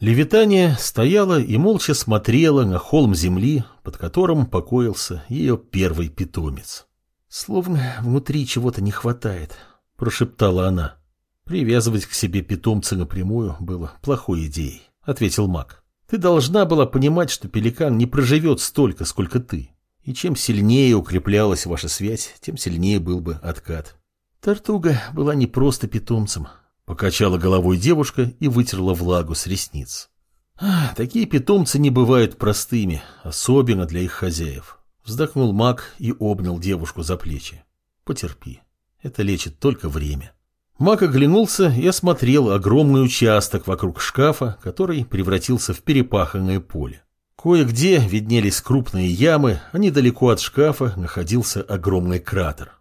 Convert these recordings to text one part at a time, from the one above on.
Левитания стояла и молча смотрела на холм земли, под которым покоился ее первый питомец. «Словно внутри чего-то не хватает», — прошептала она. «Привязывать к себе питомца напрямую было плохой идеей», — ответил маг. «Ты должна была понимать, что пеликан не проживет столько, сколько ты. И чем сильнее укреплялась ваша связь, тем сильнее был бы откат». Тартуга была не просто питомцем, Покачала головой девушка и вытерла влагу с ресниц. такие питомцы не бывают простыми, особенно для их хозяев. Вздохнул маг и обнял девушку за плечи. Потерпи, это лечит только время. Маг оглянулся и осмотрел огромный участок вокруг шкафа, который превратился в перепаханное поле. Кое-где виднелись крупные ямы, а недалеко от шкафа находился огромный кратер.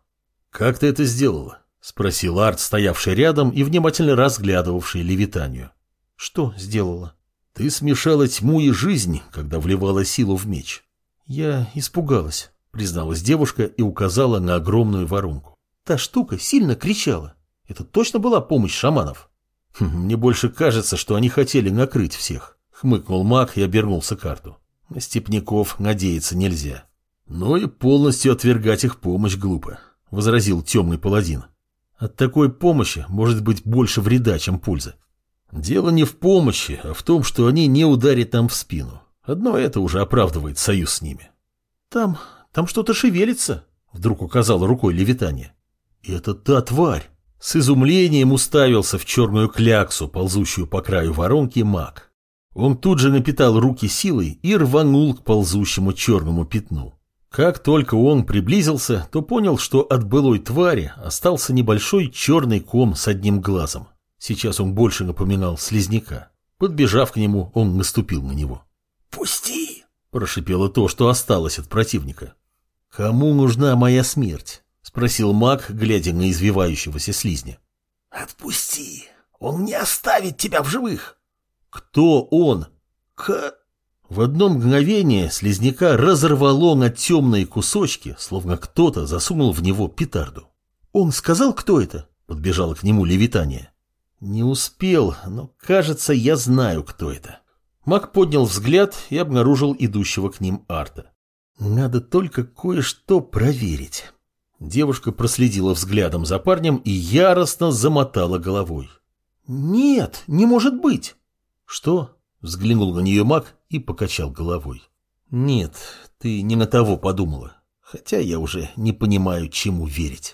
«Как ты это сделала?» — спросил Арт, стоявший рядом и внимательно разглядывавший Левитанию. — Что сделала? — Ты смешала тьму и жизнь, когда вливала силу в меч. — Я испугалась, — призналась девушка и указала на огромную воронку. Та штука сильно кричала. Это точно была помощь шаманов? Хм, — Мне больше кажется, что они хотели накрыть всех, — хмыкнул маг и обернулся карту. На степняков надеяться нельзя. — Но и полностью отвергать их помощь глупо, — возразил темный паладин. От такой помощи может быть больше вреда, чем пользы. Дело не в помощи, а в том, что они не ударят нам в спину. Одно это уже оправдывает союз с ними. Там, там что-то шевелится, вдруг указала рукой Левитания. Это та тварь. С изумлением уставился в черную кляксу, ползущую по краю воронки, маг. Он тут же напитал руки силой и рванул к ползущему черному пятну. Как только он приблизился, то понял, что от былой твари остался небольшой черный ком с одним глазом. Сейчас он больше напоминал слизняка. Подбежав к нему, он наступил на него. «Пусти!» – прошипело то, что осталось от противника. «Кому нужна моя смерть?» – спросил маг, глядя на извивающегося слизня. «Отпусти! Он не оставит тебя в живых!» «Кто он?» «К...» В одно мгновение слизняка разорвало на темные кусочки, словно кто-то засунул в него петарду. «Он сказал, кто это?» — подбежала к нему Левитания. «Не успел, но, кажется, я знаю, кто это». Мак поднял взгляд и обнаружил идущего к ним Арта. «Надо только кое-что проверить». Девушка проследила взглядом за парнем и яростно замотала головой. «Нет, не может быть!» «Что?» Взглянул на нее маг и покачал головой. «Нет, ты не на того подумала. Хотя я уже не понимаю, чему верить».